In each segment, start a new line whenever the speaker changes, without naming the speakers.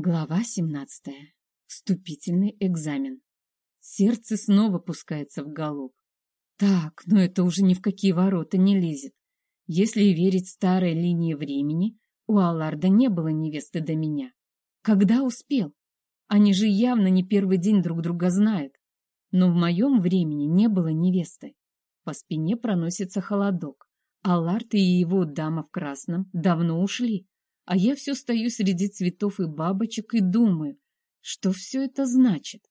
Глава 17. Вступительный экзамен. Сердце снова пускается в галоп. Так, но это уже ни в какие ворота не лезет. Если верить старой линии времени, у Алларда не было невесты до меня. Когда успел? Они же явно не первый день друг друга знают. Но в моем времени не было невесты. По спине проносится холодок. Аллард и его дама в красном давно ушли а я все стою среди цветов и бабочек и думаю, что все это значит.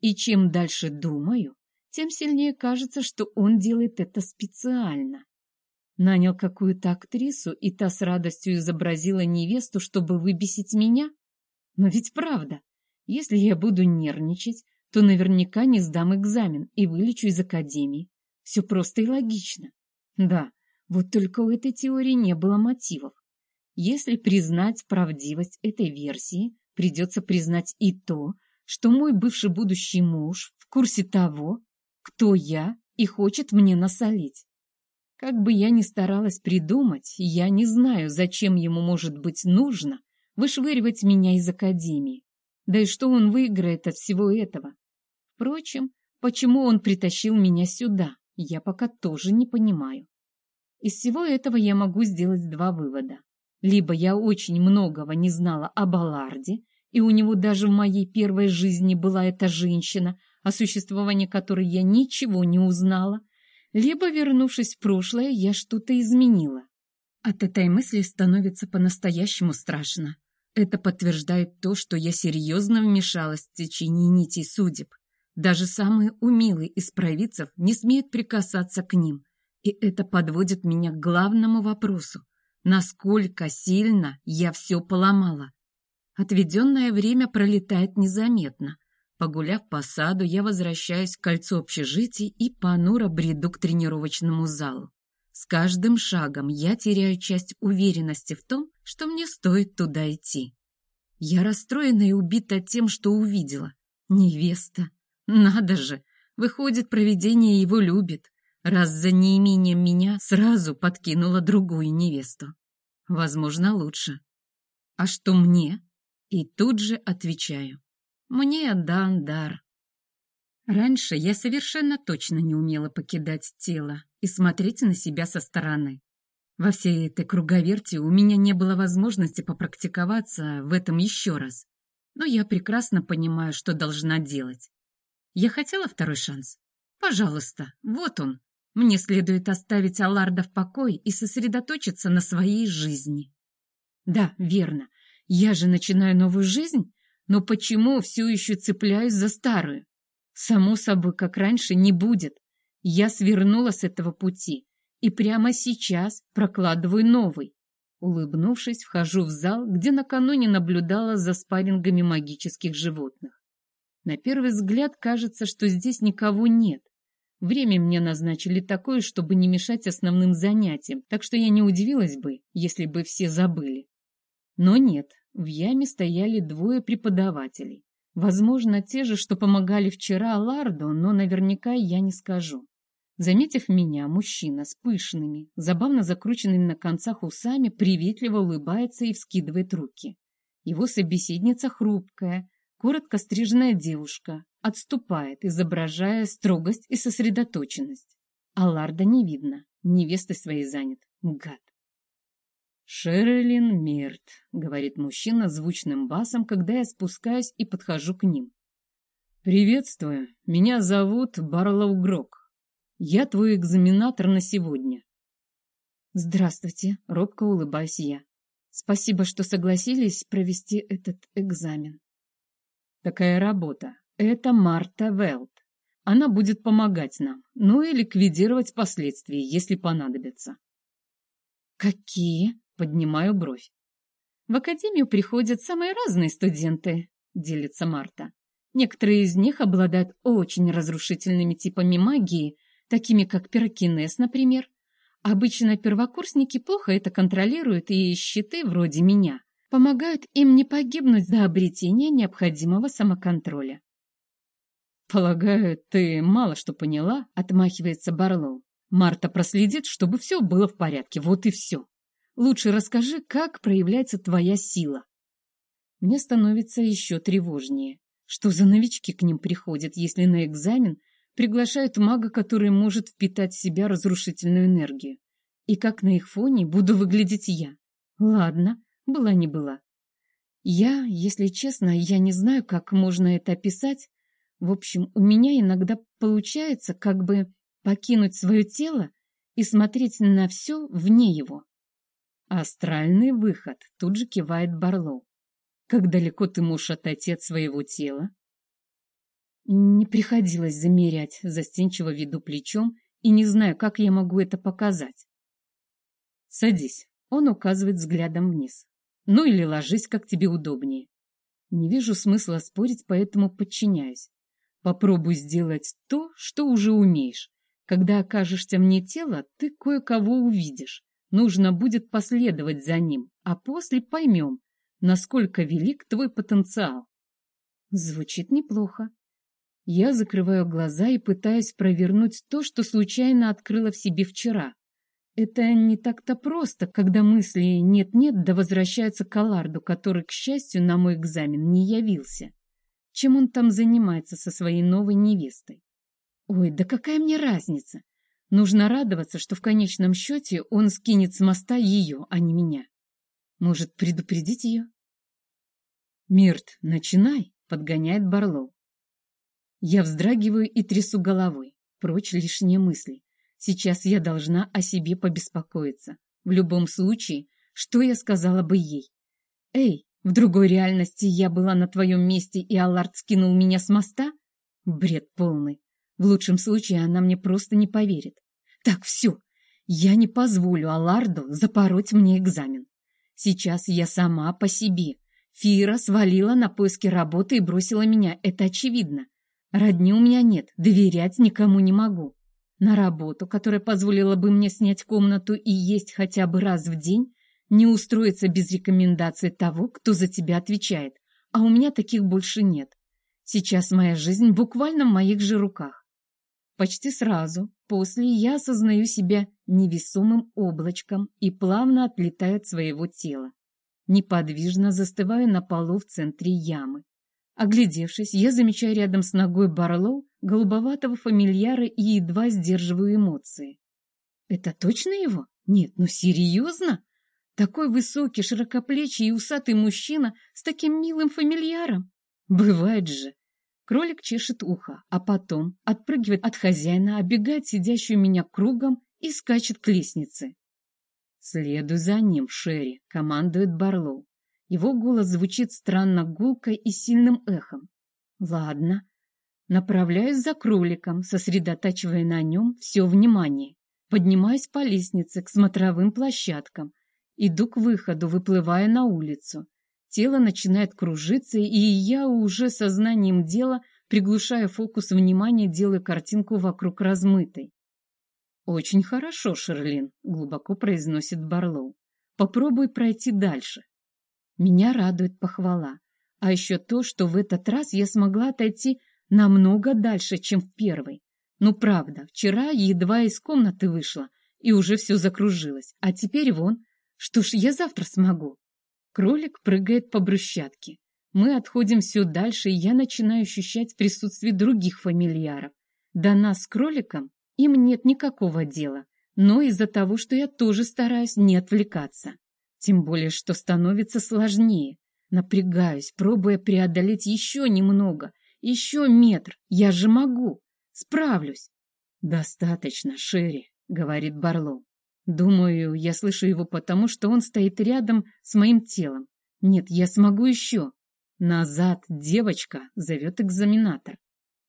И чем дальше думаю, тем сильнее кажется, что он делает это специально. Нанял какую-то актрису, и та с радостью изобразила невесту, чтобы выбесить меня? Но ведь правда, если я буду нервничать, то наверняка не сдам экзамен и вылечу из академии. Все просто и логично. Да, вот только у этой теории не было мотивов. Если признать правдивость этой версии, придется признать и то, что мой бывший будущий муж в курсе того, кто я и хочет мне насолить. Как бы я ни старалась придумать, я не знаю, зачем ему может быть нужно вышвыривать меня из академии. Да и что он выиграет от всего этого? Впрочем, почему он притащил меня сюда, я пока тоже не понимаю. Из всего этого я могу сделать два вывода. Либо я очень многого не знала о Балларде, и у него даже в моей первой жизни была эта женщина, о существовании которой я ничего не узнала, либо, вернувшись в прошлое, я что-то изменила. От этой мысли становится по-настоящему страшно. Это подтверждает то, что я серьезно вмешалась в течение нитей судеб. Даже самые умелые из провидцев не смеют прикасаться к ним. И это подводит меня к главному вопросу насколько сильно я все поломала. Отведенное время пролетает незаметно. Погуляв по саду, я возвращаюсь к кольцу общежитий и понуро бреду к тренировочному залу. С каждым шагом я теряю часть уверенности в том, что мне стоит туда идти. Я расстроена и убита тем, что увидела. Невеста. Надо же! Выходит, провидение его любит раз за неимением меня сразу подкинула другую невесту. Возможно, лучше. А что мне? И тут же отвечаю. Мне дан дар. Раньше я совершенно точно не умела покидать тело и смотреть на себя со стороны. Во всей этой круговерти у меня не было возможности попрактиковаться в этом еще раз. Но я прекрасно понимаю, что должна делать. Я хотела второй шанс? Пожалуйста, вот он. Мне следует оставить Алларда в покое и сосредоточиться на своей жизни. Да, верно. Я же начинаю новую жизнь, но почему все еще цепляюсь за старую? Само собой, как раньше, не будет. Я свернула с этого пути и прямо сейчас прокладываю новый. Улыбнувшись, вхожу в зал, где накануне наблюдала за спаррингами магических животных. На первый взгляд кажется, что здесь никого нет. Время мне назначили такое, чтобы не мешать основным занятиям, так что я не удивилась бы, если бы все забыли. Но нет, в яме стояли двое преподавателей. Возможно, те же, что помогали вчера Ларду, но наверняка я не скажу. Заметив меня, мужчина с пышными, забавно закрученными на концах усами, приветливо улыбается и вскидывает руки. Его собеседница хрупкая, коротко стриженная девушка, отступает, изображая строгость и сосредоточенность. А Ларда не видно, невесты своей занят. Гад. «Шерлин Мирт», — говорит мужчина звучным басом, когда я спускаюсь и подхожу к ним. «Приветствую, меня зовут Барлоу Грок. Я твой экзаменатор на сегодня». «Здравствуйте», — робко улыбаюсь я. «Спасибо, что согласились провести этот экзамен». «Такая работа. Это Марта Велт. Она будет помогать нам, ну и ликвидировать последствия, если понадобится. Какие? Поднимаю бровь. В академию приходят самые разные студенты, делится Марта. Некоторые из них обладают очень разрушительными типами магии, такими как пирокинез, например. Обычно первокурсники плохо это контролируют, и щиты, вроде меня, помогают им не погибнуть до обретения необходимого самоконтроля. «Полагаю, ты мало что поняла», — отмахивается Барлоу. «Марта проследит, чтобы все было в порядке, вот и все. Лучше расскажи, как проявляется твоя сила». Мне становится еще тревожнее. Что за новички к ним приходят, если на экзамен приглашают мага, который может впитать в себя разрушительную энергию? И как на их фоне буду выглядеть я? Ладно, была не была. Я, если честно, я не знаю, как можно это описать. В общем, у меня иногда получается как бы покинуть свое тело и смотреть на все вне его. Астральный выход, тут же кивает Барлоу. Как далеко ты можешь отойти от своего тела? Не приходилось замерять, застенчиво веду плечом и не знаю, как я могу это показать. Садись. Он указывает взглядом вниз. Ну или ложись, как тебе удобнее. Не вижу смысла спорить, поэтому подчиняюсь. Попробуй сделать то, что уже умеешь. Когда окажешься мне тело, ты кое-кого увидишь. Нужно будет последовать за ним, а после поймем, насколько велик твой потенциал. Звучит неплохо. Я закрываю глаза и пытаюсь провернуть то, что случайно открыла в себе вчера. Это не так-то просто, когда мысли «нет-нет» да возвращаются к Аларду, который, к счастью, на мой экзамен не явился. Чем он там занимается со своей новой невестой? Ой, да какая мне разница? Нужно радоваться, что в конечном счете он скинет с моста ее, а не меня. Может, предупредить ее? «Мирт, начинай!» — подгоняет Барлоу. Я вздрагиваю и трясу головой. Прочь лишние мысли. Сейчас я должна о себе побеспокоиться. В любом случае, что я сказала бы ей? «Эй, в другой реальности я была на твоем месте, и Аллард скинул меня с моста?» Бред полный. В лучшем случае она мне просто не поверит. Так, все. Я не позволю Алларду запороть мне экзамен. Сейчас я сама по себе. Фира свалила на поиски работы и бросила меня, это очевидно. Родни у меня нет, доверять никому не могу на работу, которая позволила бы мне снять комнату и есть хотя бы раз в день, не устроиться без рекомендации того, кто за тебя отвечает, а у меня таких больше нет. Сейчас моя жизнь буквально в моих же руках. Почти сразу после я осознаю себя невесомым облачком и плавно отлетаю от своего тела. Неподвижно застываю на полу в центре ямы. Оглядевшись, я замечаю рядом с ногой Барлоу голубоватого фамильяра и едва сдерживаю эмоции. Это точно его? Нет, ну серьезно? Такой высокий, широкоплечий и усатый мужчина с таким милым фамильяром? Бывает же. Кролик чешет ухо, а потом отпрыгивает от хозяина, обегает сидящую меня кругом и скачет к лестнице. «Следуй за ним, Шерри», — командует Барлоу. Его голос звучит странно гулко и сильным эхом. «Ладно, Направляюсь за кроликом, сосредотачивая на нем все внимание. Поднимаюсь по лестнице к смотровым площадкам. Иду к выходу, выплывая на улицу. Тело начинает кружиться, и я уже сознанием дела, приглушая фокус внимания, делаю картинку вокруг размытой. «Очень хорошо, Шерлин», — глубоко произносит Барлоу. «Попробуй пройти дальше». Меня радует похвала. А еще то, что в этот раз я смогла отойти намного дальше, чем в первой. Ну, правда, вчера едва из комнаты вышла, и уже все закружилось. А теперь вон, что ж я завтра смогу? Кролик прыгает по брусчатке. Мы отходим все дальше, и я начинаю ощущать присутствие других фамильяров. До нас с кроликом им нет никакого дела, но из-за того, что я тоже стараюсь не отвлекаться. Тем более, что становится сложнее. Напрягаюсь, пробуя преодолеть еще немного, еще метр. Я же могу. Справлюсь. Достаточно, Шерри, говорит Барлоу. Думаю, я слышу его потому, что он стоит рядом с моим телом. Нет, я смогу еще. Назад, девочка, зовет экзаменатор.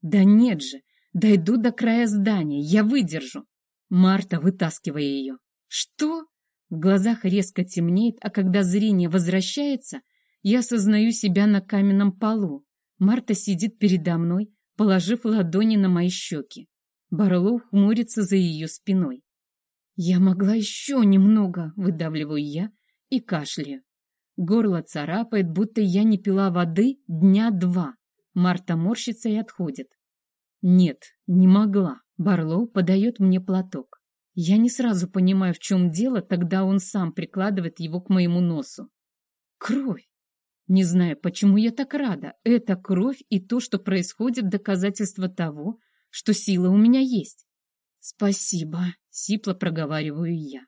Да нет же, дойду до края здания, я выдержу. Марта, вытаскивая ее. Что? В глазах резко темнеет, а когда зрение возвращается, я осознаю себя на каменном полу. Марта сидит передо мной, положив ладони на мои щеки. Барлоу хмурится за ее спиной. «Я могла еще немного», — выдавливаю я и кашляю. Горло царапает, будто я не пила воды дня два. Марта морщится и отходит. «Нет, не могла». Барлоу подает мне платок. Я не сразу понимаю, в чем дело, тогда он сам прикладывает его к моему носу. Кровь! Не знаю, почему я так рада. Это кровь и то, что происходит, доказательство того, что сила у меня есть. Спасибо, сипло проговариваю я.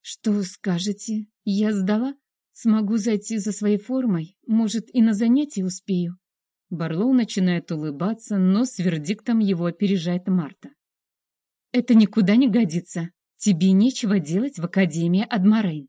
Что скажете? Я сдала? Смогу зайти за своей формой? Может, и на занятие успею? Барлоу начинает улыбаться, но с вердиктом его опережает Марта. Это никуда не годится. Тебе нечего делать в Академии Адмарейн.